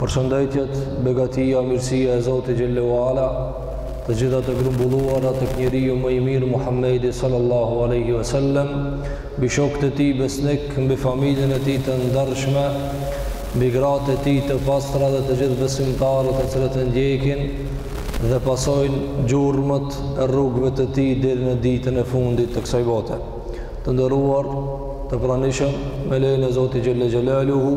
Përshëndetjet, begatia, mirësia e Zotit xhelle ue ala, të gjitha të grumbulluara tek njeriu më i mirë Muhammedi sallallahu aleyhi ve sellem, mbi shokët e tij besnik, mbi familjen e tij të ndershme, mbi gratë e tij të pastra dhe të gjithë besimtarët të cilët e ndjekin dhe pasojnë gjurmët e rrugëve të tij deri në ditën e fundit të kësaj bote. Të nderuar, të pranishëm, me lejen e Zotit xhelle xhelaluhu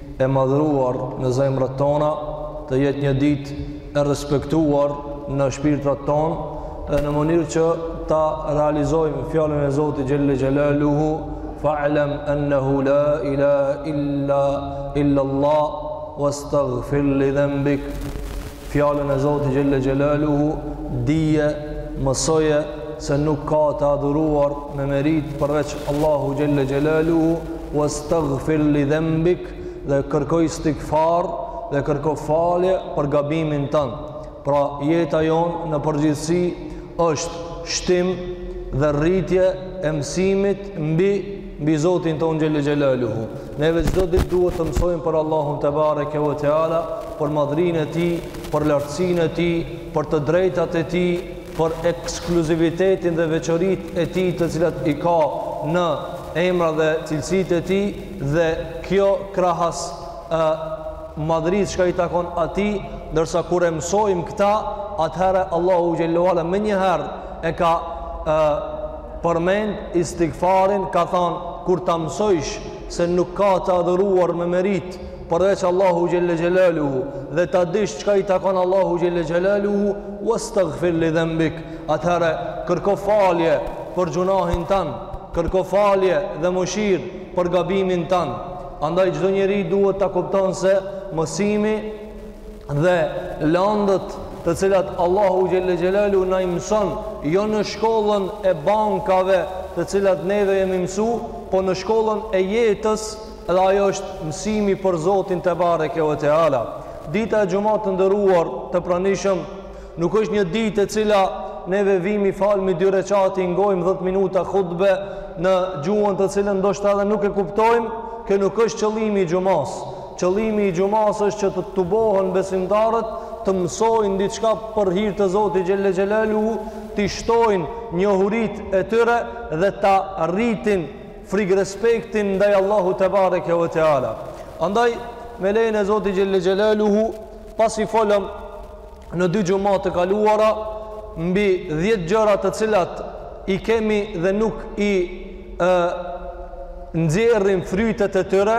e madhëruar në zemrat tona, të jetë një ditë e respektuar në shpirtrat tonë, e në mënyrë që ta realizojmë fjalën e Zotit xhelle xhelaluhu, fa'lem ennehu la ilaha illa Allah, westagfir li dhembik, fjalën e Zotit xhelle xhelaluhu, dije, mësoje, se nuk ka të adhuruar me meritë përveç Allahut xhelle xhelaluhu, Westagfir li dhembik dhe kërko istigfar dhe kërko falje për gabimin tan. Pra jeta jonë në përgjithësi është shtim dhe rritje e mësimit mbi mbi Zotin tonë xhelle xhelaluhu. Neve çdo ditë duhet të mësojmë për Allahun tebareke ve teala, për madhërinë e tij, për lartësinë e tij, për të drejtat e tij, për ekskluzivitetin dhe veçoritë e tij të cilat i ka në emra dhe cilësitë e tij dhe kjo krahas ë madhërisë çka i takon atij, ndërsa kur e mësojmë këta, atëherë Allahu xhelle ue ala menjëherë e ka ë përmend istigfarin, ka thanë kur ta mësojsh se nuk ka të adhuruar me meritë përveç Allahut xhelle xhelaluhu dhe ta dish çka i takon Allahut xhelle xhelaluhu westagfir li dhembik atëherë kërko falje për gjynahin tan kërko falje dhe mëshirë për gabimin tan andaj çdo njeri duhet ta kupton se mësimi dhe landët të cilat Allahu xhelle xhelaluhu na i mëson jo në shkollën e bankave të cilat neve jemi mësu po në shkollën e jetës Edhe ajo është mësimi për Zotin tebareke ve teala. Dita e xhumasë të nderuar të pranishëm nuk është një ditë e cila neve vimi falmi dy reqati ngojmë 10 minuta hutbe në gjuhën të cilën ndoshta edhe nuk e kuptojmë, kjo nuk është qëllimi i xhumasë. Qëllimi i xhumasë është që të tubohen besimtarët të mësojnë diçka për hir të Zotit xhelle xhelaluhu, t'i shtojnë njohuritë e tyre dhe ta rritin frikë respektin ndaj Allahut tebareke ve teala andaj me lejen e Zotit xhelle xhelaluhu pasi folëm në dy xhuma të kaluara mbi 10 gjëra të cilat i kemi dhe nuk i e, nxjerrin frytet e tyre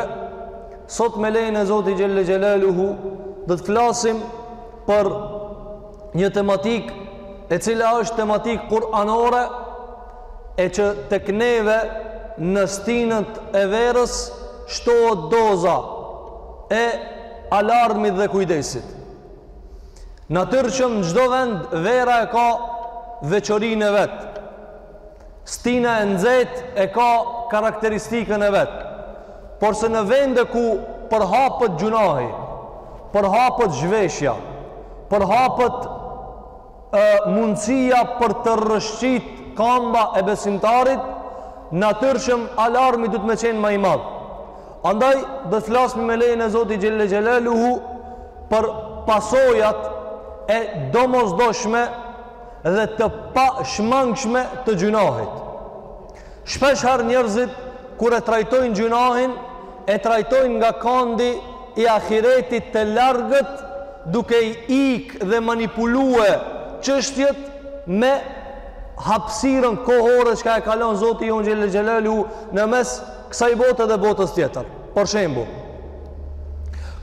sot me lejen e Zotit xhelle xhelaluhu do të flasim për një tematikë e cila është tematikë kuranore e që tek neve në stinët e verës shtohet doza e alarmit dhe kujdesit. Natyrshëm në çdo vend vera e ka veçorinë e vet. Stina e nxehtë e ka karakteristikën e vet. Por se në vende ku përhapët gjynahi, përhapët zhveshja, përhapët e mundësia për të rrëshqitë kamba e besimtarit, natyrshëm alarmi duhet me qenë ma i madh. Andaj, do të flasmi me lejen e Zotit xhelle xhelaluhu për pasojat e domozdoshme dhe të pashmangshme të gjynahit. Shpeshherë njerëzit kur e trajtojnë gjynahin, e trajtojnë nga kandi i ahiretit të largët duke i ik dhe manipulue çështjet me hapësirën kohore çka e ka lanë Zoti jonë Xhelle Xhelaluhu në mes kësaj bote dhe botës tjetër. Për shembull,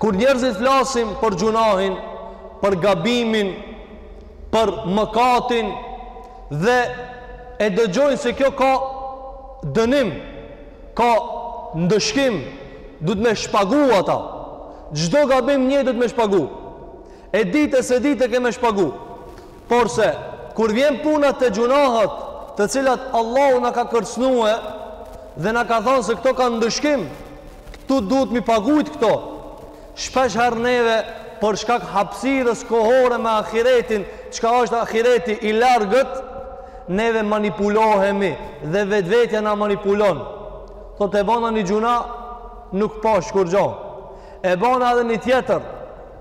kur njerëzit flasin për gjynahin, për gabimin, për mëkatin dhe e dëgjojnë se kjo ka dënim, ka ndëshkim, duhet me shpagu ata. Çdo gabim njeri duhet me shpagu. E ditë e se ditë e ke me shpagu. Porse, kur vjen puna te gjynahet të cilat Allahu na ka kërcnue dhe na ka thanë se këto ka ndëshkim, këtu duhet m'i pagujt këto. Shpeshherë neve për shkak hapësirës kohore me ahiretin, çka është ahireti i largët, neve manipulohemi dhe vetvetja na manipulon. Thotë e bana një gjynah, nuk pash kurgjo. E bana edhe një tjetër,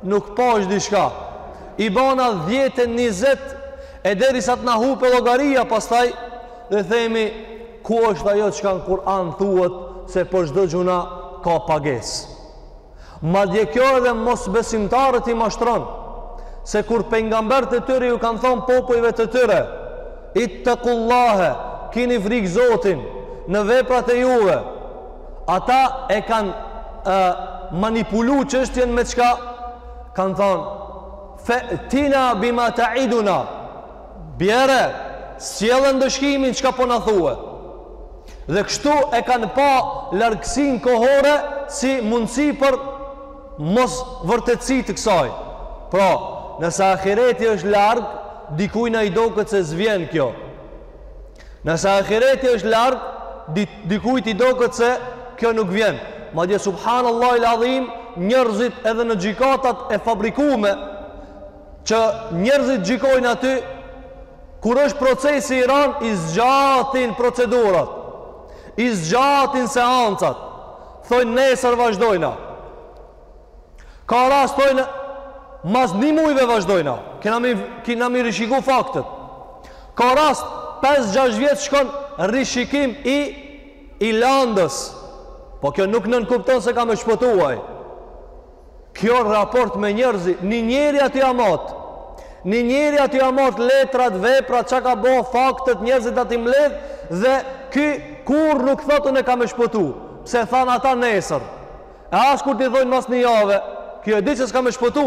nuk pash diçka. I bana 10 e 20 e derisa të na hupe llogaria pastaj dhe themi ku është ajo çka në Kur'an thuhet se për çdo gjynah ka pagesë. Madje kjo edhe mosbesimtarët i mashtron, se kur pejgamberët e tyre ju kanë thënë popujve të tyre, ittaqullaha, kini frikë Zotin në veprat e juve. Ata e kanë manipulu çështjen me çka kanë thënë fe'tina bima ta'iduna. Bjere, sjelle ndëshkimin çka po na thue. Dhe kështu e kanë pa largësinë kohore si mundësi për mosvërtetësi të kësaj. Pra, nëse ahireti është larg, dikujt na i doket se s'vjen kjo. Nëse ahireti është larg, dikujt i doket se kjo nuk vjen. Madje subhanallahil adhim, njerëzit edhe në gjykatat e fabrikume, Që njerëzit gjykojnë aty kur është procesi i ran i zgjatin procedurat. I zgjatin seancat. Thonë nesër vazhdojna. Ka rast thonë mas nji muji vazhdojna. Kena m'i, kena m'i rishiku faktet. Ka rast 5-6 vjet shkon rishikim i i landës. Po kjo nuk nënkupton se ka me shpëtu ai. Kjo raport me njerëzit, një njeri t'i mat. Një njeri t'i mat letrat, veprat, çka ka bë, faktet, njerëzit t'i mbledh dhe ky kurrë nuk thotë unë kam me shpëtu. Pse thanë ata nesër? E as kur t'i thonë mas një jave, ky e di se s'ka me shpëtu.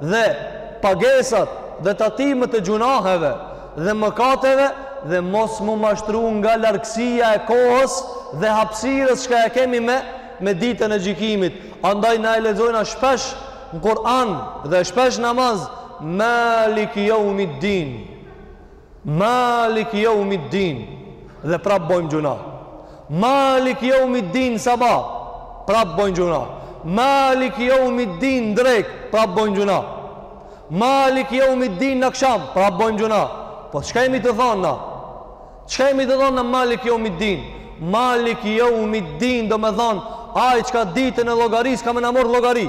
dhe pagesat dhe tatimet e gjunaheve dhe mëkateve dhe mos m'u mashtru nga largësia e kohës dhe hapësirës që e kemi me me ditën e gjykimit. Andaj na e lexojna shpesh në Kur'an dhe shpesh n'namaz Maliki Jaumiddin. Malik Jaumiddin dhe prap bojmë gjuna. Malik Jaumiddin sabah prap bojmë gjuna. Malik Jaumiddin drek prap bojmë gjuna. Malik Jaumiddin n'aksham prap bojmë gjuna. Po çka jemi tu thonë na? Çka jemi tu thonë na Malik Jaumiddin? Malik Jaumiddin do me thonë ai çi ditën e llogarisë ka me na morrë llogari.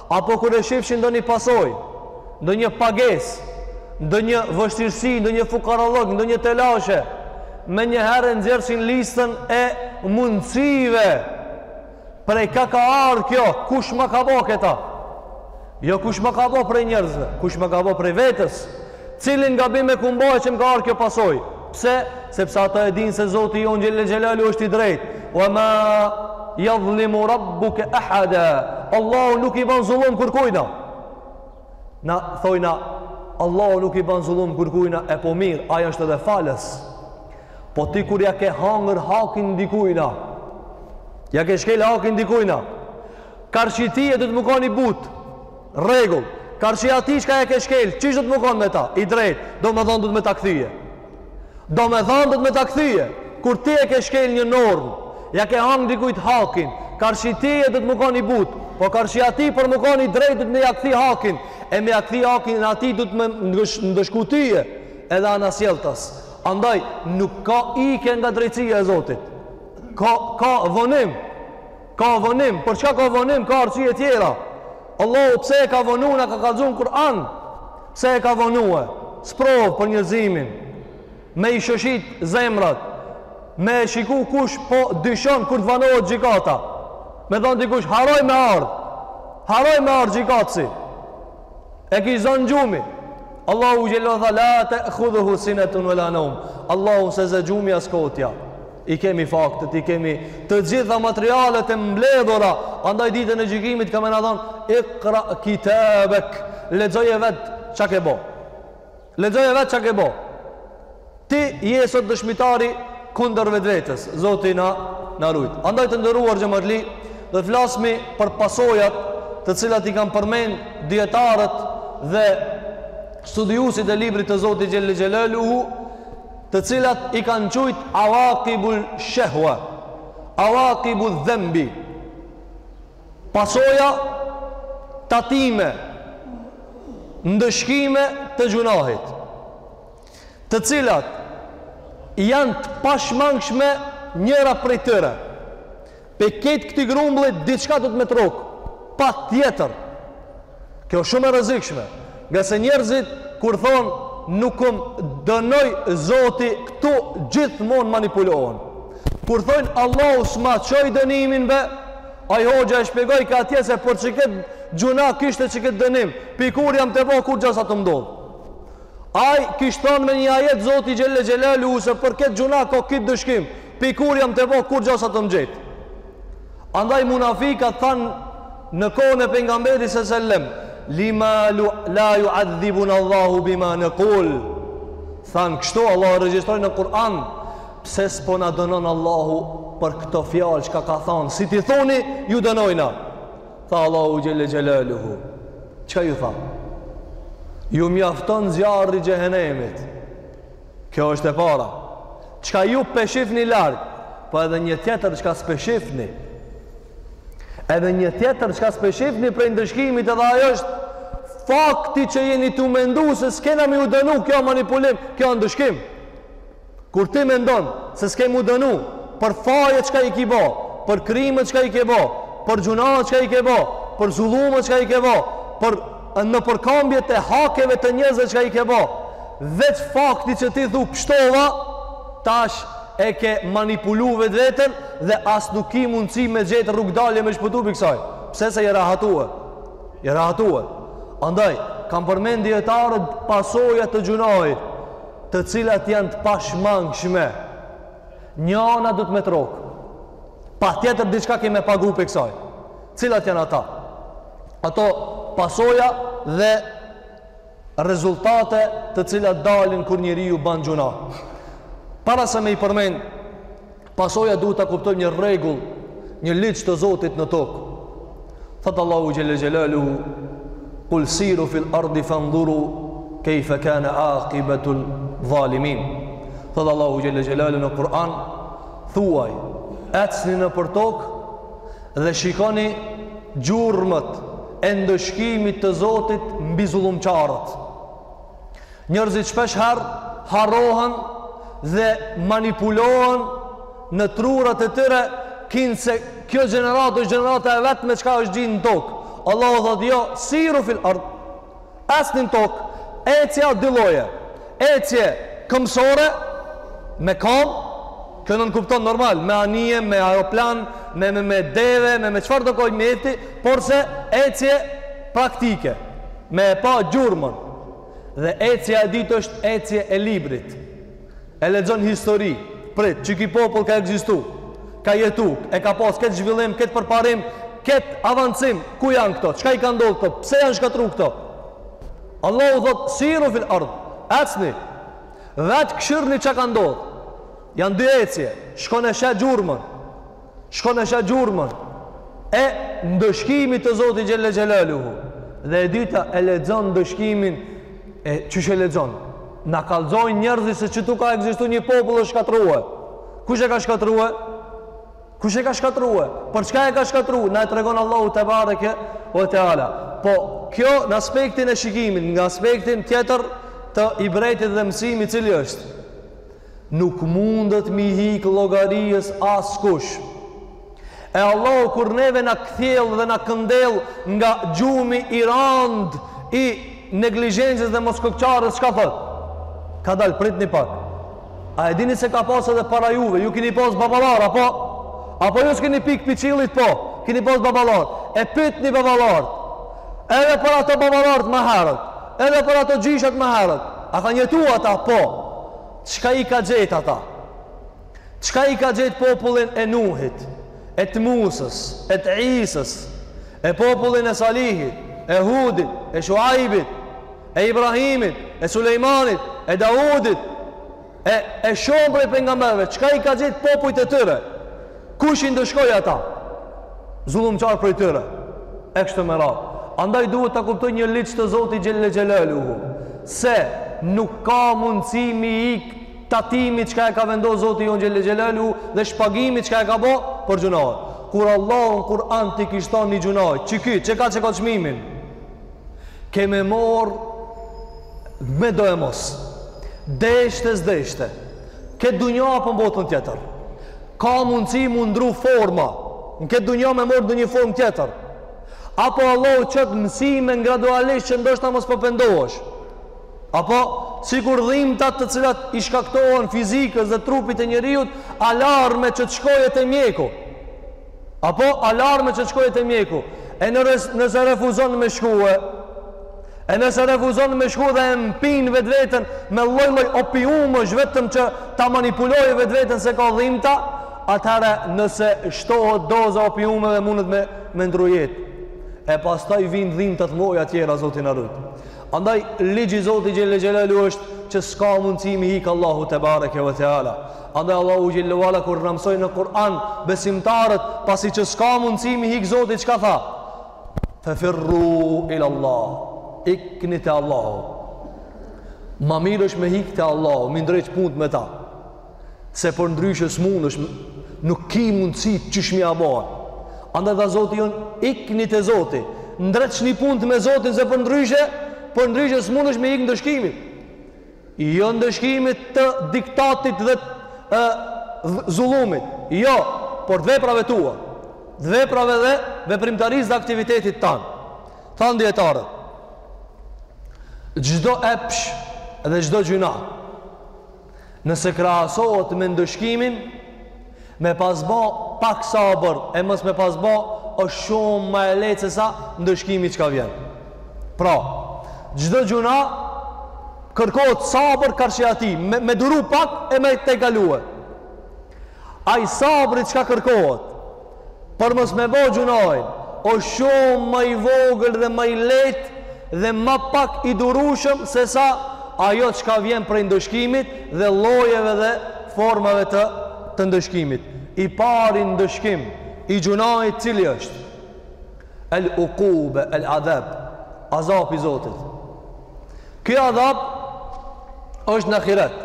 Apo kur shifshin ndonjë pasojë, ndonjë pagesë, ndonjë vështirësi, ndonjë fukarallëk, ndonjë telashe, menjëherë nxjerrëshin listën e mundësive prej ka ka ardhë kjo, kush ma ka bo këta? Jo kush ma ka bo prej njerëzve, kush ma ka bo prej vetes, cilin gabim e kom bo e që më ka ardhë kjo pasojë? Pse? Sepse ata e dinë se Zoti jonë xhelle xhelalu është i drejtë. Wa ma yadhlimu rabbuka ahada. Allahu nuk i bën zullum kurkujna. Na thojna Allahu nuk i bën zullum kurkujna e po mirë, ai është edhe falës. Po ti kur ja ke hangër hakin dikujna, ja ke shkel hakin dikujna, karshi teje do me kanë i butë, Rregull. Karshi atij çka ja ke shkel, qysh do të me kon me ta? I drejt, domethon do të me ta kthye. Domethon do të me ta kthye. Kur ti e ke shkel një normë, ja ke hangër dikujt hakin, karshi tye do të me kon i butë, po karshi atij për me kon i drejt do të me ja kthi hakin, e me ja kthi hakin atij do të me ndëshku tye, edhe anasjeltas. Andaj, nuk ka ikje nga drejtësia e Zotit. Ka, ka vonim. Ka vonim, por çka ka vonim, ka arsye tjera. Allahu pse e ka vonu na ka kallxu n'Kur'an? Pse e ka vonue? Sprovë për njerëzimin. Me i shoshit zemrat. Me e shiku kush po dyshon kur të vanohet gjikata. Me thon dikush harroi me ardh. Harroi me ardh gjikatësi. E ka zon gjumi. Allahu xhelle tha la te'khudhuhu sinetun ve la neum. Allahu s'e zë gjumi as kotja. I kemi faktet, i kemi të gjitha materialet e mbledhura, andaj ditën e gjykimit ka me na thon iqra kitabek, lexoje vet çka ke bo. Lexoje vet çka ke bo. Ti je sot dëshmitari kundër vetvetes, Zoti na rujt. Andaj të nderuar xhamatli, do të flasim për pasojat të cilat i kanë përmend dijetarët dhe studiuesit e librit të Zotit xhelle xhelaluhu të cilat i kanë quajt awaqibul shahwa awaqibu dhanbi pasoja tatime ndëshkime të gjunahit të cilat janë të pashmangshme njëra prej tyre Pej krejt këtij grumbulli diçka do të me t'rrok, patjetër. Kjo shumë e rrezikshme, ngase njerëzit kur thonë nuk um dënoi Zoti këtu gjithmonë manipulohen. Kur thonë Allahu s'ma çoi dënimin be, ai hoxha e shpjegoi ka atje se për qekët gjynah kishte qekët dënim, pi kur jam te e bo kurgja s'asht m'ndodh. Ai kish thon me një ajet Zoti xhelle xhelaluhu se për këtë gjynah ka këtë ndëshkim, Pi kur jam te e bo kurgja s'asht m'gjet Andaj munafikat thanë në kohën e pejgamberit se sellem Lima lu, la juadhibunallahu bima nekul Thanë kështu Allah e regjistroi në Kur'an Pse s'po na dënon Allahu për këto fjalë çka ka thanë Si t'i thoni ju dënojna Tha Allahu xhelle xhelaluhu Çka ju tha? Ju mjafton zjarri i xhehenemit Kjo është e para. Çka ju peshifni larg, po edhe një tjetër çka speshifni. Edhe një tjetër çka speshifni prej ndëshkimit edhe ajo është fakti që jeni tu mendu se s'kena mi u dënu kjo manipulim, kjo a ndëshkim. Kur ti mendon se s'ke me u dënu për fajet çka i ki bo, për krimet çka i ke bo, për gjynahet çka i ke bo, për zullumet çka i ke bo, për nëpërkambje të hakeve të njerëzve çka i ke bo. Veç fakti që ti thu pshtova, tash e ke manipulu vetveten dhe as nuk ki mundësi me gjetë rrugëdalje me shpëtu prej kësaj. Pse, se je rahatue. Je rahatue. Andaj, kanë përmend dijetarët pasojat të gjynahit, të cilat janë të pashmangshme. Njana do të me të rrokë. Patjetër diçka ki me pagu prej kësaj. Cilat janë ata? Ato pasoja dhe rezultate të cilat dalin kur njeriu ban gjynah. Para se me i përmend pasoja duhet ta kuptojmë një rregull, një ligj të Zotit në tokë. Thot Allahu xhelle xhelaluhu Kul siru fil ardi fanduru kejfe kane akibetul dhalimin. Thot Allahu xhelle xhelaluhu në Kur'an, thuaj, ecni nëpër tokë Dhe shikoni gjurmët e ndëshkimit të Zotit mbi zullumqarët. Njerëzit shpeshherë harrohen dhe manipulohen në trurat e tyre, kinse kjo gjeneratë është gjenerata e vetme çka është gjindë në tokë. Allahu thotë jo, siru fil ard. Ecni në tokë, ecja dy lloje, ecje këmbësore me kamë, kjo nënkupton normal, me anije, me aeroplan, me me me deve, me me çfarëdo lloj mjeti, porse ecje praktike, me e pa gjurmën. Dhe ecja e dytë është ecje e librit. E lexon histori, prit, që ky popull ka ekzistu, ka jetu, e ka pas këtë zhvillim, këtë përparim, këtë avancim, ku janë këto, çka i ka ndodhë këto, pse janë shkatru këto? Allahu thot, siru fil ard, ecni, vetë kshyrni çka ka ndodhë, janë dy ecje, shkon e sheh gjurmën, shkon e sheh gjurmën e ndëshkimit të Zotit xhelle xhelaluhu dhe e dyta e lexon ndëshkimin e qysh e lexon na kallxojnë njerëzit se qëtu ka ekzistu një popull është shkatrrue kush e ka shkatrrue kush e ka shkatrrue për çka e ka shkatrrue na e tregon Allahu tebareke ve teala po kjo në aspektin e shikimit në aspektin tjetër të ibretit dhe mësimit cili është Nuk mundet mi hik llogarisë askush. E Allahu kur neve na kthjell dhe na këndell nga gjumi i rand i neglizhencës dhe moskokëçarjes çka thot? Kadal, pritni pak. A e dini se ka pas edhe para juve, ju kini pas baballar apo apo ju s'keni pik pi qillit po, kini pas baballar. E pytni baballart. Edhe për ato baballart ma herët. Edhe për ato gjyshat ma herët. A kanë jetu ata? Po. Çka i ka gjetë ata? Çka i ka gjetë popullin e Nuhit? E të Musës? E të Isës? E popullin e Salihit? E Hudit? E Shuaibit? E Ibrahimit? E Sulejmanit? E Daudit? E e shum prej pejgamberëve çka i ka gjetë popujt e tyre. Kush i ndëshkoi ata? Zullumqar prej tyre. E kështu me radhë. Andaj duhet ta kuptoj një ligj të Zotit Xhelle Xhelaluhu se nuk ka mundësi mi ik tatimit çka e ka vendos Zoti jonë Xhelle Xhelaluhu dhe shpagimit çka e ka bo për gjunahet. Kur Allahu në Kur'an ti kish thonë një gjunah, qiky, çka çka çmimin? ke me e mor me do e mos deshte s'deshte ke dunja apo në botën tjetër ka mundësi mu ndrru forma në ke dunja me mor në një formë tjetër apo Allahu qet mësime në gradualisht që ndoshta mos po pendohesh apo sikur dhimtat të cilat i shkaktohen fizikës dhe trupit të njeriut alarme që të shkojë te mjeku Apo alarme që të shkojë te mjeku. E nëse refuzon me shku, e nëse refuzon me shku dhe e mpin vetveten me lloj-lloj opiumësh vetëm që ta manipulojë vetveten se ka dhimta, atëherë nëse shtohet doza e opiumeve mundet me me ndrru jetë. E pastaj vijnë dhimta të mdhaja tjera Zoti na rujt. Andaj ligji i Zotit xhelle xhelaluhu është që s'ka mundësi mi ik Allahut tebareke ve teala. Andaj Allahu xhelle ve ala kur na mësoi në Kur'an besimtarët pasi që s'ka mundësi mi ik Zotit çka tha? Fa firru ila Allah. Ikni te Allahu. Ma mirë është me hik te Allahu, mi ndrejt punët me ta. se përndryshe s'mundesh nuk ki mundësi qysh me ia bo andaj tha Zoti jonë ikni te Zoti ndreqni punët me Zotin se përndryshe përndryshe s'mundesh me i ikë ndëshkimit jo ndëshkimit të diktatit dhe e, zullumit jo, por të veprave tua të veprave dhe veprimtarisë dhe aktivitetit tand thanë dijetarët çdo epsh dhe çdo gjunah Nëse krahasohet me ndëshkimin, me pas bo pak sabër e mos me pas bo është shumë ma e lejtë se sa ndëshkimi çka vjen. Pra, çdo gjynah kërkohet sabër karshi atij, me, me duru pak e me tejkalue. Ai sabri çka kërkohet, Për mos me bo gjynahin, o shumë ma i vogël dhe ma i letë dhe ma pak i durushëm se sa ajo çka vjen prej ndëshkimit dhe llojeve dhe formave të, të ndëshkimit. I pari ndëshkim, i gjynahit cili është. El ukube, el adheb, azabi i Zotit. Ky azab është në ahiret.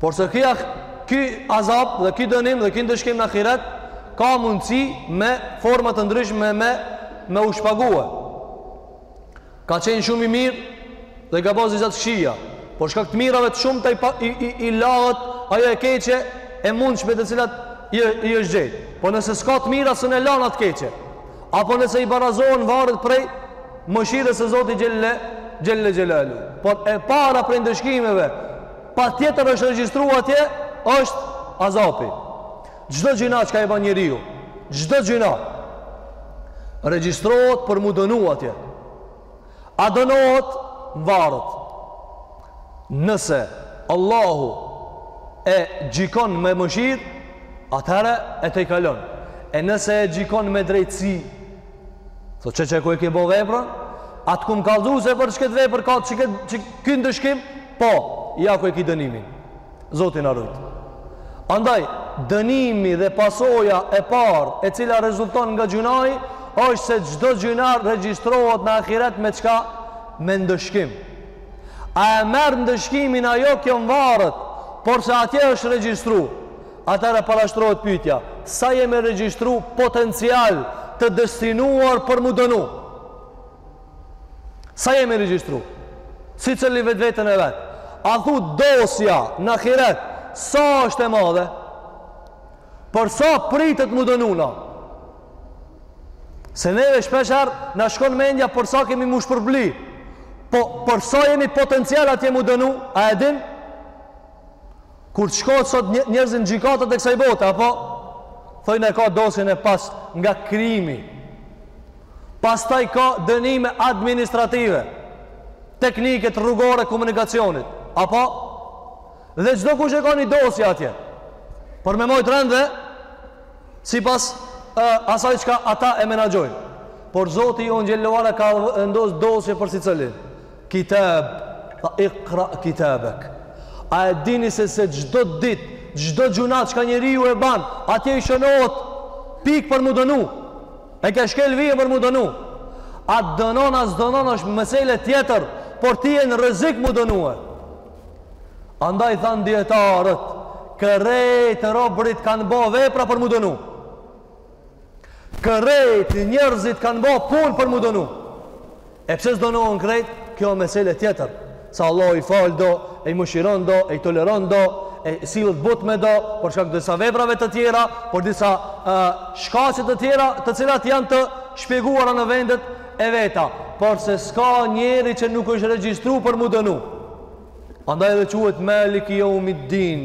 Porse kja, ky azab dhe ky dënim dhe ky ndëshkim në ahiret, ka mundësi me forma të ndryshme me, me u shpague. Ka qenë shumë i mirë dhe ka bazi gjana t'kqija. Për shkak të mirave të shumta i, i, i, i lahet, ajo e keqe e mundshme të cilat i, i është gjetë. Por nëse s'ka të mira, s'e lanë atë keqe. Apo nëse i barazohen varet prej mëshirës së Zotit xhelle xhelaluhu. Por e para prej ndëshkimeve, patjetër është regjistru atje, është azapi. Çdo gjynah çka e ban njeriu, çdo gjynah regjistrohet për m'u dënu atje. A dënohet mvaret nëse Allahu e gjikon me mëshirë, atëherë e tejkalon. E nëse e gjikon me drejtësi, thot qe, qe ku e ke bo veprën, ta kom kallzu se për këtë vepër ka qe, qe ky ndëshkim, po, ja ku e ke dënimin. Zoti na rujt. Andaj dënimi dhe pasoja e parë e cila rezulton nga gjynahi është se çdo gjynah regjistrohet në ahiret me çka me ndëshkim. A e merr ndëshkimin ajo kjo mvaret, porse atje është regjistru. Atëherë parashtrohet pyetja, sa jemi regjistru potencial të destinuar për m'u dënu? Sa jemi regjistru? Secili vetveten e vet? A thua dosja në ahiret, sa është e madhe? Për sa pritet m'u dënu na? Se neve shpeshherë na shkon mendja për sa kemi m'u shpërbly? Po, për sa jemi potencial atje m'u dënu? A e din? Kur të shkojnë sot njerëzit në gjykatat e kësaj bote, apo thonë e ka dosjen e pastër nga krimi. Pastaj ka dënime administrative, teknike rrugore, komunikacionit, apo dhe çdokush e ka një dosje atje. Për me mbajt rend dhe sipas e, asaj çka ata e menaxhojnë. Por Zoti ynë xhelle ve ala ka vendosë dosje për secilin. Kitab, tha Iqra kitabek. A e dini se se çdo ditë, çdo gjuna çka njeriu e ban, atje i shënohet pikë për mu dënu. E ke shkel vijën për mu dënu. A dënon a s'dënon është mesele tjetër, por ti je në rrezik mu dënue. Andaj thanë dijetarët, krejt robtë kanë bë vepra për mu dënu. Krejt njerëzit kanë ba punë për mu dënu. E pse s'donohen krejt? Kjo e mesele tjetër. Se Allah i falë do, e i mëshiron do, e i toleron do, e sillet butë me do, për shkak disa veprave të tjera, për disa uh, shkaqe të tjera, të cilat janë të shpjeguara në vendet e veta. Porse s'ka njeri që nuk është regjistru për mu dënu. Andaj edhe quhet Maliki jeumid-din.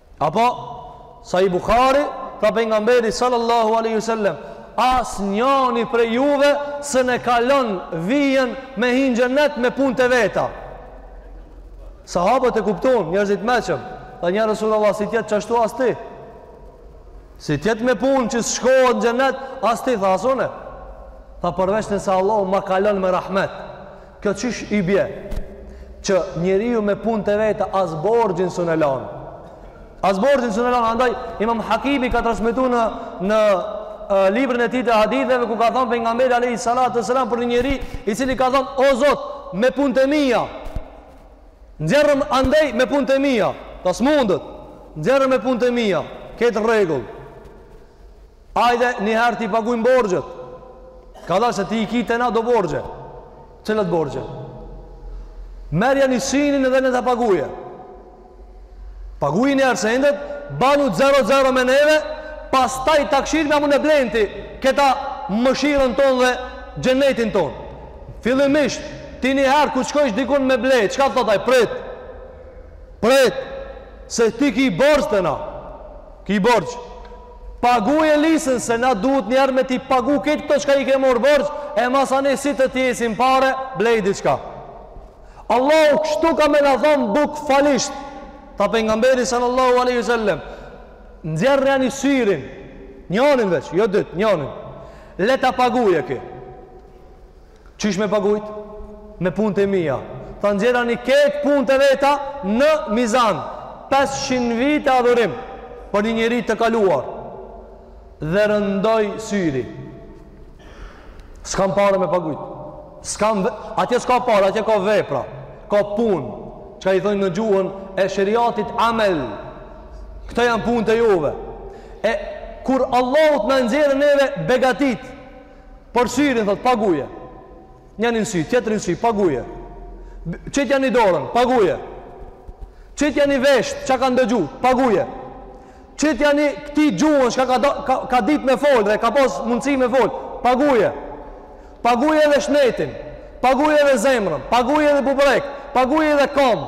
Apo, Sahih Bukhari, tha pejgamberi sallallahu alaihi wasallam, asnjani prej juve s'un e kalon vijën me hinë xhennet me punë të veta. Sahabët e kuptuan, njerëzit të mençëm, tha ja Resulullah si t'jetë qashtu as ti. Si t'jetë me punë që shkohet në xhennet as ti tha as unë. Tha përveç nëse Allahu ma kalon me rahmet. Kjo qysh i bje që njeriu me punë të veta as borxhin s'un e lan. As borxhin s'un e lan, andaj Imam Hakimi ka transmetu në në librin e tij të haditheve ku ka thënë pejgamberi alayhi salatu wasalam për një njeri i cili ka thënë o Zot me punë të mia nxjerrëm andaj me punë të mia, tha s'mundet, nxjerrëm me punë të mia, këtë rregull. Hajde një herë t'i pagujmë borxhet. Kadale se ti i ki te na do borxhe. Cilat borxhe? Merrjani synin edhe le ta paguje. Paguji një herë sendet, banu 0-0 me neve, pastaj ta kqyrim a mun e blen ti, këtë mëshirën tonë dhe xhennetin tonë. Fillimisht, ti një herë kur shkojsh dikun me ble, çka t'thotë ai, prit, prit, se ti ki borxh te na. Ki borxh. Paguaje listën se na duhet një herë me t'i pagu këtë këto çka i ke marr borxh e masani si të tesin pare, blej diçka. Allahu kështu ka me na thonë bukfalisht. Tha pejgamberi sallallahu alaihi wasallam nxjerrjani syrin. Njanin veç, jo dytë, njanin. Le ta paguje ky. Qysh me pagujt? Me punët e mia. Tha nxjerrjani këtij punët e veta në mizan. Pesëqind vite adhurim për një njeri të kaluar. Dhe rëndoi syri. S'kam pare me pagujt. S'kam atje s'ka pare, atje ka vepra, ka punë. Çka i thonë në gjuhën e shariatit amel. Këto janë punët e juve. E kur Allahu të na nxjerrë neve begatitë, Për syrin thot paguje. Njanin sy, tjetrin sy, paguje. Qet njani dorën, paguje. Qet njani veshët, çka kanë dëgju, paguje. Qet njani këti gjuhën, çka ka do, ka, ka ditë me fol dhe ka pas mundësi me fol, paguje. Paguje edhe shnetin, paguje edhe zemrën, paguje edhe bubrek, paguje edhe kom.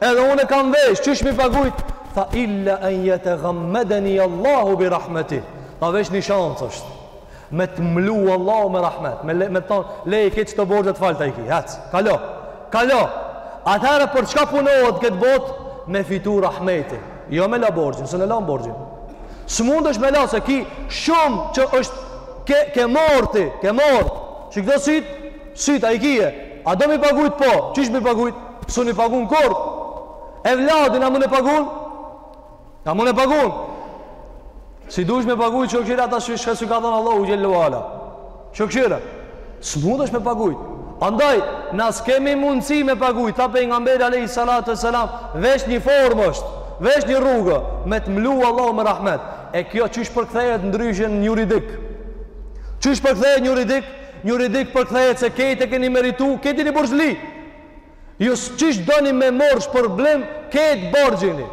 Edhe unë e kam, veç qysh m'i pagujt? Tha illa en jetegammedeni Allahu bi rahmeti. Tha veç një shans është. Me të mlu Allahu me rahmet. Me, le, me thonë, le i këto borxhet t'falta i ki. Hec, kalo, kalo. Atëherë për çka punohet këtë botë? Me fitu rahmetin. Jo me la borxhin, se s'e lan borxhin. S'mundesh me la, se ki shumë. Qysh ke, ke mor ti, ke mor ti. Qekëto sytë, sytë, a i kije. A do m'i pagujt po? Qysh m'i pagujt? Sun e pagun kurr E vlla ti a mun e pagun A mun e pagun Si dush me pagujt shko kqyre ata shi shi ka thonë Allahu xhele ve ala Shko kqyre S'mundesh me pagujt Andaj na s'kemi mundësi me pagujt Tha pejgamberi alejhi salatu ve selam Veç një formë është Veç një rrugë Me të mlu Allahu me rahmet E kjo qysh përkthehet ndryshe në juridik Qysh përkthehet në juridik Në juridik përkthehet se kejt e keni meritu Kejt jeni Ju qysh doni me morë shpërblim kejt borxh jeni.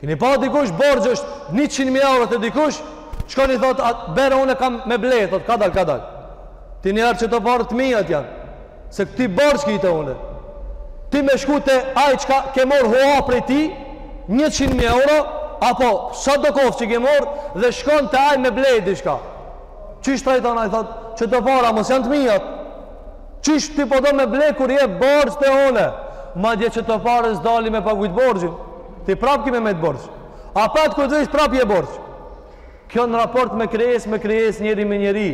Kini pa dikush borxh është 100.000 euro te dikush, shkon i thotë, atë bre unë e kam me ble, thotë, kadal, kadal. Ti njëherë qeto pare të mijat janë, se këti borxh ki te unë. Ti me shku te aj çka ke morë hua prej tij, 100.000 euro, apo sa do kofë që ke morë, dhe shkon te aj me ble, diçka. Qysh të trajton aj, thotë, qeto pare a mos janë të mijat, Qysh ti po do me ble kur je borxh te unë? Madje qeto pare s'dalin me pagujt borxhin. Ti prap ki me met borxh. Apet ku t'vish prap je borxh. Kjo në raport me krijesë me krijesë njeri me njeri.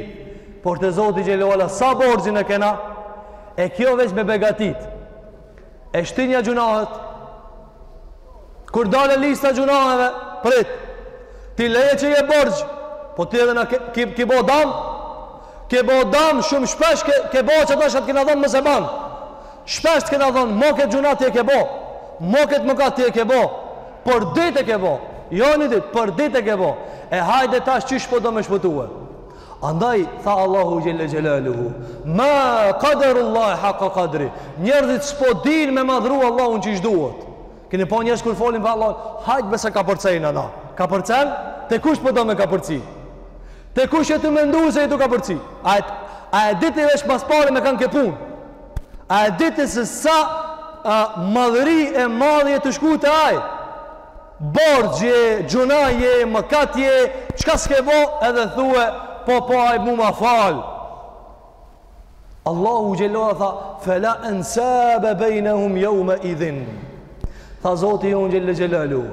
Por te Zoti xhele ve ala sa borxhin e kena? E kjo veç me begatitë. E shtinja gjunahet. Kur dalë lista gjunaheve, prit. Ti leje që je borxh, po ti edhe na ke ki, ki bo dam. Ke bo dam shumë shpesh ke ke bo qata shi t'kena thon mos e ban. Shpesh t'kena thon mo ket gjunah ti e ke bo. Mo ket mëkat ti e ke bo. Për ditë e ke bo. Jo një ditë, për ditë e ke bo. E hajde tash qysh po do me shpëtue. Andaj, tha Allahu Xhele Xhelaluhu, ma kaderu Allahe hakka kadri, njerëzit s'po din me madhru Allahun qysh duhet. Kini pa njerëz kur folin për Allahun, hajt besa kapërcejna na. Kapërcen, te kush bre po do me kapërci. Te kush je tu mendu se je tu kapërci. A e, a e di ti veç ma s'pari me kan ke punë. A e di ti se sa a, madhri e madhe je tu shku te aj. Borxhe, gjunahe, mëkate, çka s'ke bo edhe thue, po po aj mu ma fal. Allahu xhele ve ala tha, fela ensabe bejnehum jeume idhin. Tha Zoti jonë xhele xhelaluhu,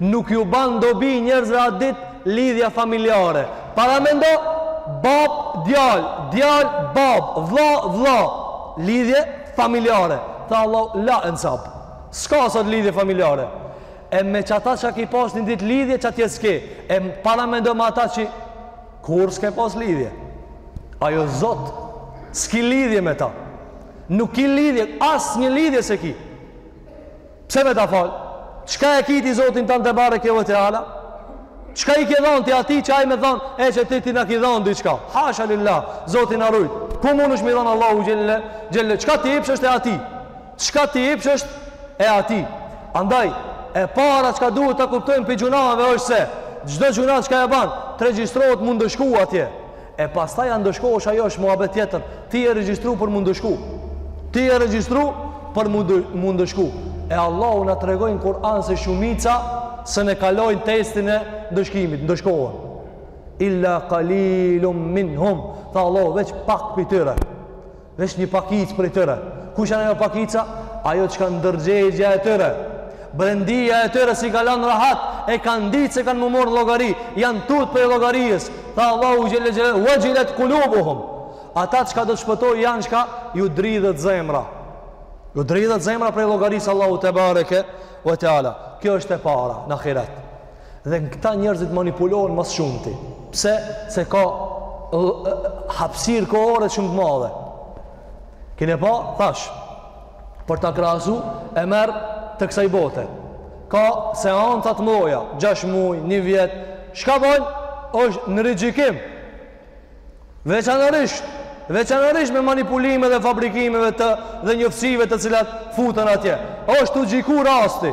nuk ju ban dobi njerëzve atë dit lidhja familjare. Paramendo, bab, djal, djal, bab, vlla, vlla, lidhje familjare. Tha Allahu, la ensabe. S'ka sot lidhje familjare E me qata çka ki pas një dit lidhje qatje s'ke E paramendo me ata që kurr s'ke pas lidhje Ajo Zot S'ki lidhje me ta Nuk ki lidhje Asnjë lidhje s'e ki Pse me ta fal Çka e ki ti Zotin tand tebareke ve teala Çka i ke dhonë ti atij që aj me thonë E që ti ti më ki dhonë diçka Hasha lilah Zoti na rujt Ku munesh m'i dhonë Allahut xhele xhele çka ti ipsh është e atij Çka ti jepsh është e atij. Andaj e para çka duhet ta kuptojmë prej gjunahve është se çdo gjunah çka e ban, të regjistrohet m'u ndëshku atje. E pastaj a ndëshkohesh ajo është muhabet tjetër. Ti je regjistru për m'u ndëshku. Ti je regjistru për m'u ndëshku. E Allahu na tregon në Kur'an se shumica s'un e kalojnë testin e ndëshkimit, ndëshkohen. Illa kalilun minhum, tha Allahu veç pak prej tyre. Veç një pakicë prej tyre. Kush janë ajo pakica? Ajo çka ndërgjegjja e tyre. Brendia e tyre s'i ka lon rahat, e kanë ditë se kanë me marrë llogari, janë tutë prej llogarisë. Tha Allahu xhele xhele, vexhilet kulubuhum. Ata çka do të shpëtojnë janë çka ju dridhet zemra. Ju dridhet zemra prej llogarisë Allahut tebareke ve teala. Kjo është e para, në ahiret. Dhe në këta njerëzit manipulohen mas shumti. Pse? Se ka hapsir kohore shumë të madhe. Kini pa, thash, për ta krahasu, e merr të kësaj bote. Ka seanca të mdhoja, 6 muaj, 1 vjet, çka bën? Është në rigjykim. Veçanërisht, veçanërisht me manipulime dhe fabrikimeve edhe njoftësive të cilat futen atje. Është t'u gjyku rasti.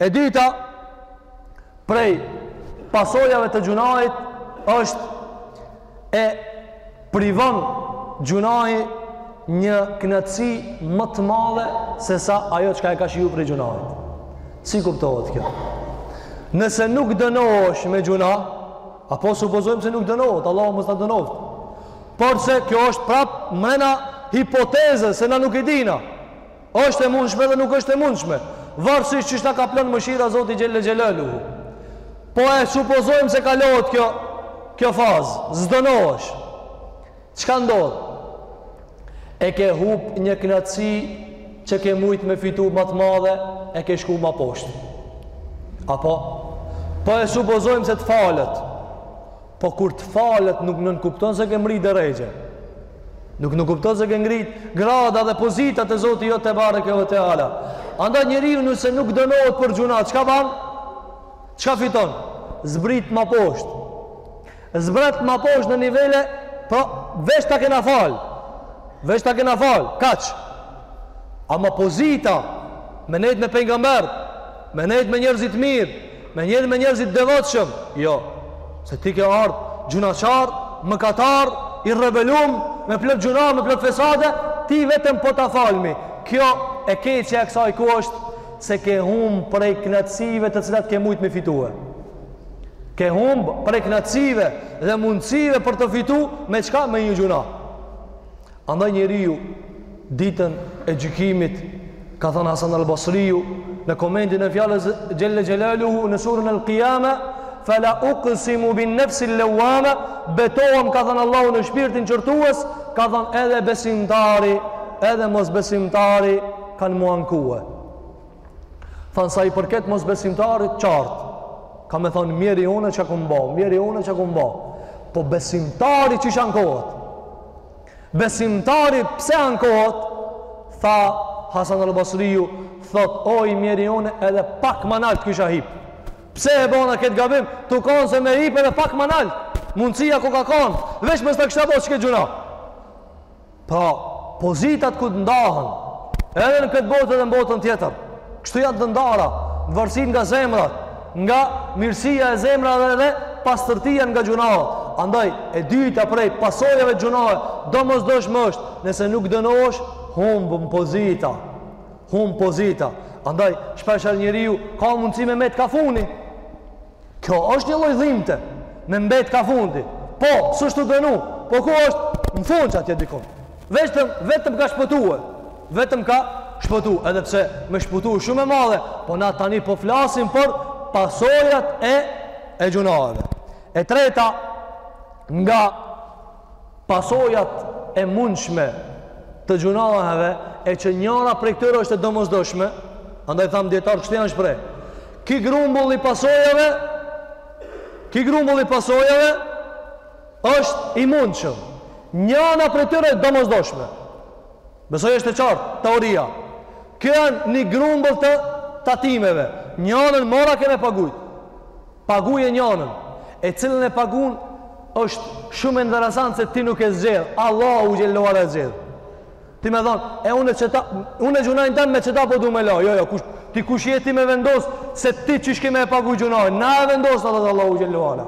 E dyta prej pasojave të gjunahit është e privon gjunahi një knaqësi më të madhe sesa ajo çka e ka shiju prej gjunahit. Si kuptohet kjo? Nëse nuk dënohesh me gjunah, apo supozojmë se nuk dënohet, Allahu mos të dënoftë. Porse kjo është prap mrena hipotezës, se na nuk i dina. Është e mundshme dhe nuk është e mundshme, varësisht çish na ka kaplon mëshira Zoti xhelle xhelaluhu. Po e supozojmë se kalohet kjo kjo fazë, s'dënohesh. Çka ndodh? E ke hup një knatësi që ke mujt me fitu më të madhe, e ke shku më poshtë. Apo po e supozojmë se të falet. Po kur të falet nuk nënkupton se ke mri derexhe. Nuk nënkupton se ke ngrit grada dhe pozita te Zoti jo tebareke ve teala. Andaj njeriu nëse nuk dënohet për gjynah, çka ban? Çka fiton? Zbrit më poshtë. Zbret më poshtë në nivele, po veç ta kena fal. Veç ta kena fal, kaq. Ama pozita me nejt me pejgamber, me nejt me njerëz të mirë, Me nejt me njerëz të devotshëm, jo. Se ti ke ardh gjynahqar, mëkatar, i rebelum, me plot gjynahe, me plot fesade, ti vetëm po ta falim. Kjo e keqja e kësaj ku është se ke humb prej kënaqësive të cilat ke mujt m'i fitue. Ke humb prej kënaqësive dhe mundësive për të fitu me çka me një gjynah. Andaj njeriu ditën e gjykimit ka thënë Hasan al Basriu në komentin e fjalës xhelle xhelaluhu në surën al Qiyama fala uqsimu bin nafs al lawama betohem ka thënë Allahu në shpirtin qortues ka thënë edhe besimtari edhe mosbesimtari kanë m'u ankue thënë sa i përket mosbesimtarit qartë ka me thënë mjeri unë çka kum ba mjeri unë çka kum ba po besimtari qysh ankohet Besimtari pse ankohet? Tha Hasan al-Basriu, thot o i mjeri unë edhe pak më nalt kisha hip. Pse e bona këtë gabim? Tu kanë se me hip edhe pak më nalt. Mundësia koka kanë, veç mos ta kisha bo qe këtë gjynah. Pra, pozitat kur të ndahen, edhe në këtë botë edhe në botën tjetër, kështu janë të ndara, në varësi nga zemrat, Nga mirësia e zemrave dhe pastërtia nga gjynahet. Andaj, e dyta prej pasojave të gjynahit, domosdoshme është, nëse nuk dënohesh, humben pozita. Humb pozita. Andaj, shpeshherë njeriu ka mundësi me mbet ka funi. Kjo është një lloj dhimte, me mbet ka fundi. Po, s'është dënu, po ku është? Në fund qatje dikun. Vetëm, vetëm ka shpëtue. Vetëm ka shpëtu, edhe pse me shpëtu shumë e madhe, po na tani po flasim për pasojat e, e gjynaheve. E treta, nga pasojat e mundshme të gjynaheve, e që njëra prej këtyre është e domosdoshme, andaj thamë dijetarët kështu janë shpreh, ky grumbull i pasojave, ky grumbull i pasojave, Është i mundshëm. Njana prej tyre është domosdoshme. Besoj është e qartë teoria. Kjo janë një grumbull të tatimeve. Njanën mora ke me pagujt. Paguje njanën. E cilën e pagun është shumë interesant se ti nuk e zgjedh. Allahu xhelle ve ala e zgjedh. Ti me thanë, e unë qëta, unë gjynahin tem me qëta po du me la. Jo, jo, kush, ti kush je ti me vendosë se ti qysh ki me e pagu gjynahin. Na e vendosë, thotë Allahu xhelle ve ala.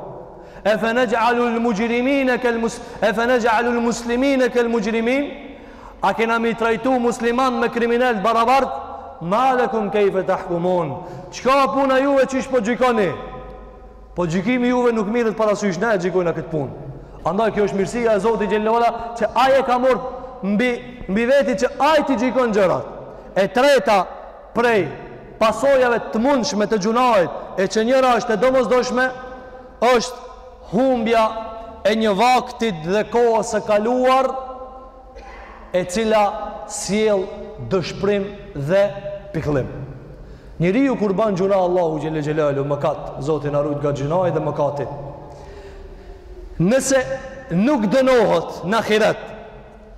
E fe nej'alu l'mujrimine kel mus e fe nej'alu l'muslimine kel mujrimin a kena mi trajtu muslimanin me kriminel barabart ma lekum kejfe tahkumun çka puna juve qysh po gjykoni po gjykimi juve nuk mirret parasysh na e gjykojna këtë punë andaj kjo është mirësia e Zotit xhelle ve ala që aj e ka marrë mbi, mbi veti që aj t'i gjykon gjërat e treta prej pasojave të mundshme të gjynahit e që njëra është e domosdoshme është humbja e një vaktit dhe kohës së kaluar e cila sjell dëshpërim dhe pikëllim njeriu kur ban gjynah Allahu xhelle xhelaluhu mëkat zoti na rujt nga gjynahi dhe mëkati nëse nuk dënohet në ahiret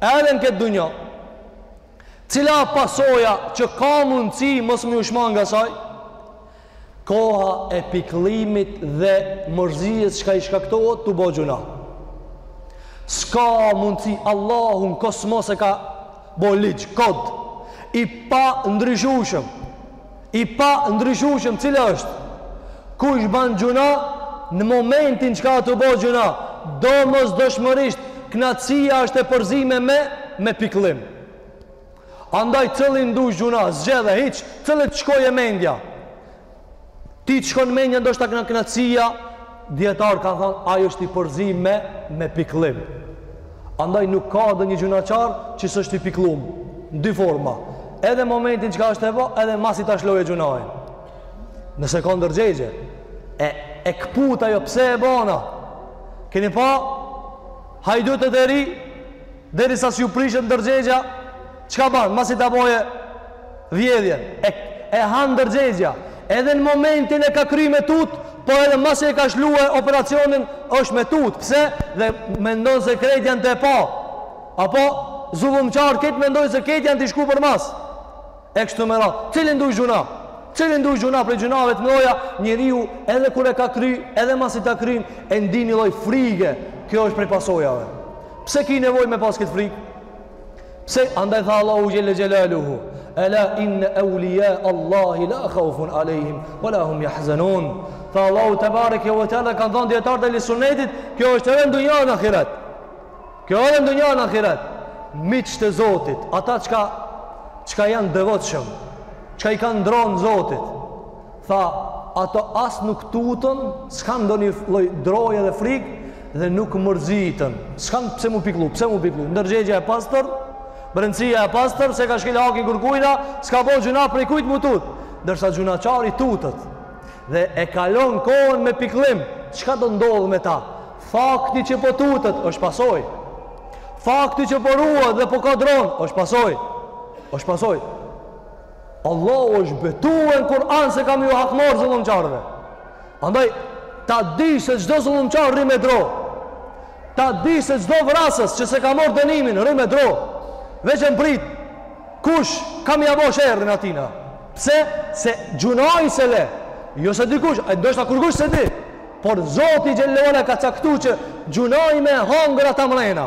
edhe në këtë dunja Cila pasoja që ka mundësi mos me ju shmang asaj? Koha e pikëllimit dhe mërzisë që ka i shkaktohet tu bo gjynah. S'ka mundësi Allahu n'kosmos e ka bo ligj, kod, i pandryshushëm. I pandryshushëm cili është? Kush ban gjynah në momentin që ka tu bo gjynah, domosdoshmërisht kënaqësia është e përzime me me pikëllim. Andaj cilin dush gjynah, zgjedhe hiç, cili të shkojë mendja. Ti të shkon mendja ndoshta kënaqësia, Dijetarët kanë thënë ai është i përzim me pikëllim. Andaj nuk ka dhe një gjynahqar që s'është i pikëllum. Në dy forma. Edhe momentin që kah është e bo, edhe masi ta shloje gjynahin. Nëse ka ndërgjegje, e, e këput ajo, pse e bana? Keni pa, hajdutët deri, Derisa s'ju prishet ndërgjegja, çka ban, masi ta boje vjedhjen, e, e han ndërgjegja, edhe në momentin e ka kry me tut, po edhe masi e ka shlue operacionin, është me tut, pse, dhe mendon se krejt janë tu e pa, apo, zullumqar, këtë mendon se krejt janë tu i shku përmas, e kështu me radhë. Cilin duj gjuna? Cilin duj gjuna prej gjunave të mëdha? Njeriu edhe kur e ka kry, edhe masi ta kryn, e ndin ni lloj frige. Kjo është prej pasojave. Pse ki nevojë me pas këtë frikë? Pse? Andaj tha Allahu xhelle xhelaluhu, "Ela in awliya Allahi la khawfun alehim wa la hum yahzanun." Tha Allahu tebareke ve teala kanë thënë dijetarët e sunetit, kjo është edhe në dynja, në ahiret. Kjo edhe në dynja në ahiret. Miqt e Zotit, ata çka, çka janë devotshëm, çka ia kanë dronë Zotit, tha, ata as nuk tuten, s'kanë ndonjë lloj droje dhe frikë, dhe nuk mërziten. S'kanë pse m'u pikllu, pse m'u pikllu. Ndërgjegja e pastër, brendësia e pastër, s'e ka shkelë hakin kërkujna, s'ka bo gjuna prej kujt m'u tutë. Ndërsa gjunahçari tutet, dhe e kalon kohën me pikllim, çka do ndodhë me ta? Fakti që po tutet është pasojë. Fakti që po ruhet dhe po ka dron është pasojë. Është pasojë. Allahu është betuar në Kur'an se ka m'ju hakmarrë zullumçarëve. Andaj ta di se çdo zullumçar rri me dro. Ta di se çdo vrasës që s'e ka marrë dënimin rri me dro. Veçem prit kush ka m'ia bo sherrin atina? Pse? Se gjunahi s'e le. Jo se dikush, ai ndoshta kurkush s'e di. Por Zoti xhelle ve ala ka caktu që gjunahi me hangër ata mrena.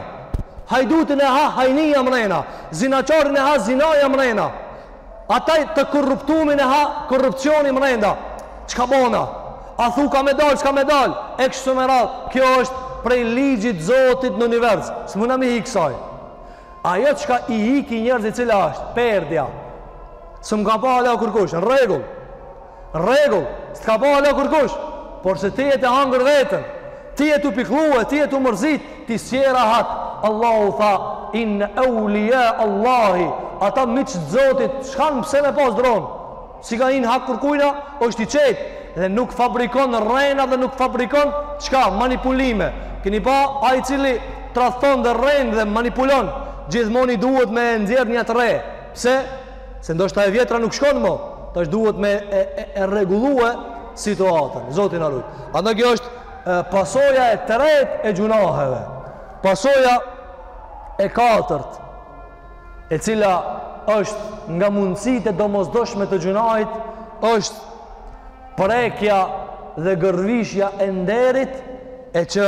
Hajdutin e ha hajnia mrena. Zinaçarin e ha zinaja mrena. Ata të korruptumin e ha korrupcioni mrenda. Çka bona? A thu ka me dal, s'ka me dal? E kështu me radhë. Kjo është prej ligjit t'Zotit në univers. S'muna m'i hikë kësaj. Ajo çka i hiki njerëzit cila është? Perdja. S'më ka pa hala kërkush. Në rregull. Rregull, s'të ka pa hala kërkush, porse ti je tu e hangër veten, ti je tu u pikllue, ti je tu u mërzit, ti s'je rahat. Allahu tha, inne eulija Allahi, ata miqt e Zotit, s'kanë pse me pas dronë, s'i ka hi në hak kërkujna, është i qetë, dhe nuk fabrikon rrena dhe nuk fabrikon çka manipulime. Kini pa, ai i cili tradhton dhe rren dhe manipulon, gjithmoni duhet me e nxjerrë një të re. Pse? se ndoshta e vjetra nuk shkon më, tash duhet me e, e, e rregullue situatën. Zoti na rujt. Andaj kjo është e, pasoja e tretë e gjunaheve. Pasoja e katërt, e cila është nga mundësitë e domosdoshme të gjunahit, është prekja dhe gërvishja e nderit e që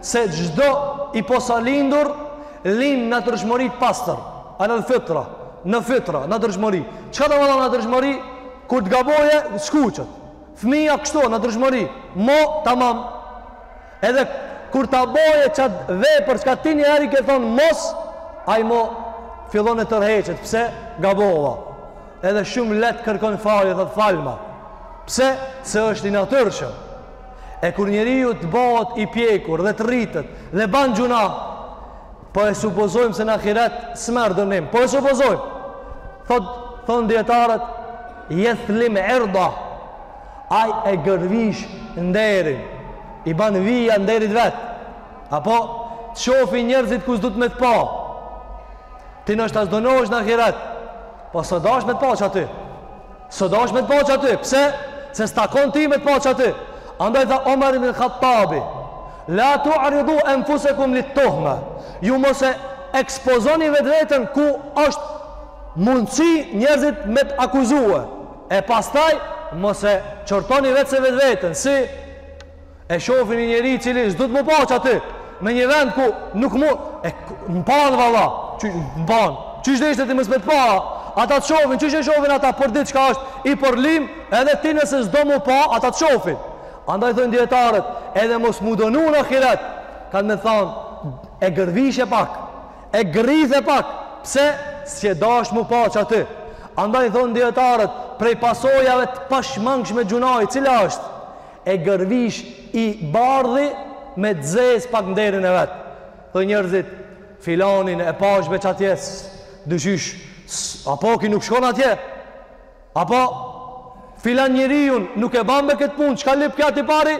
Se çdo i posalindur lind në natyrshmëri të pastër, alal fitra, në fitra, natyrshmëri. Çka do të thotë natyrshmëri? Kur të gaboje, skuqet. Fëmija kështu natyrshmëri, mo tamam. Edhe kur ta boje qat vepër, çka ti një herë i ke thon mos, ai mo fillon të tërheqet. Pse? Gabova. Edhe shumë leht kërkon falje, thot falma. Pse? Se është i natyrshëm. E kur njeriu të bëhet i pjekur dhe të rritet dhe ban gjunah, po e supozojmë se në ahiret s'merr dënim. Po e supozojmë. Thot, thonë dijetarët, jethlim irda, ai e gërvish nderin, i ban vija nderit vetë. Apo, të shofin njerëzit ku s'duhet me të pa. Ti ndoshta s'dënohesh në ahiret, po s'u dasht me të pa qaty. S'u dasht me të pa qaty, pse? Se s'të takon ty me të pa qaty. Andaj tha Omer ibn Khattabi, la tuarridu enfusekum lit-tuhme, ju mos e ekspozoni vetveten ku është mundësi njerëzit me të akuzue, e pastaj mos e qërtoni veçse vetveten, si E shofin një njeri i cili s'duhet m'u pa qaty, në një vend ku nuk mu... E më panë, valla, më panë. Qysh deshte ti mos me të pa, ata të shofin, qysh e shofin ata për ditë çka është i përlym, edhe ti nëse s'do m'u pa, ata të shofin. Andaj thonë dijetarët, edhe mos m'u dënu në ahiret, kanë me thanë, e gërvishe pak, e gërrithe pak, pse s'je dasht m'u pa qaty. Andaj thonë dijetarët, prej pasojave të pashmangshme të gjunahit, cila është? e gërvish i bardhi me të zezë pak nderin e vet thonë njerëzit filanin e pashë veç atje dyshysh apo ky nuk shkon atje apo filan njeriu nuk e ban be këtë punë çka lypke aty pari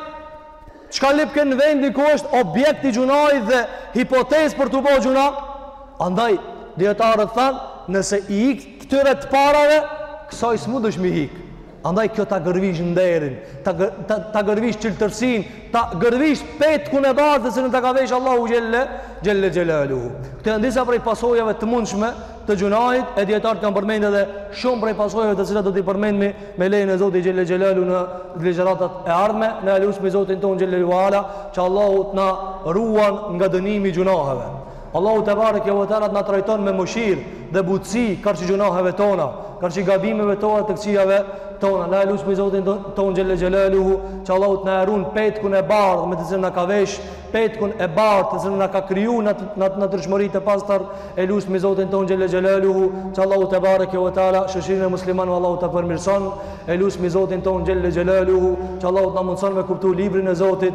çka lypke në vendin ku është objekt i gjunahit dhe hipotezë për t'u bo gjunah andaj dijetarët thanë nëse i ik këtyre të parave kësaj s'mundesh m'i ik Andaj kjo ta gërvish nderin, ta ta, ta gërvish çiltërsinë, ta gërvish petkun e bardhë të cilën ta ka vesh Allahu xhelle xhelle xhelaluhu. Këto janë disa prej pasojave të mundshme të gjunahit, e dijetarët kanë përmend edhe shumë prej pasojave të cilat do t'i përmendmi me lejen e Zotit xhelle xhelaluhu në ligjëratat e ardhme, na e lusmi Zotin ton xhelle uala, që Allahu të na ruan nga dënimi i gjunaheve. Allahu tebareke ve teala të na trajton me mëshirë dhe butësi karshi gjunaheve tona, karshi gabimeve tona dhe të këqijave tona. Na e lusmi Zotin ton xhelle xhelaluhu që Allahu të na e ruan petkun e bardhë me të cilën na ka vesh, petkun e bardhë të cilën na ka kriju në në natyrshmëri të pastër. E lusmi Zotin ton xhelle xhelaluhu që Allahu tebareke ve teala shoqërinë e muslimanëve Allahu ta përmirëson. E lusmi Zotin ton xhelle xhelaluhu që Allahu të na mundson me kuptu librin e Zotit